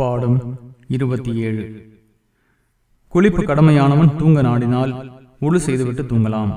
பாடம். இருபத்தி ஏழு. குளிப்பு கடமையானவன் தூங்க நாடினால் உழு செய்துவிட்டு தூங்கலாம்.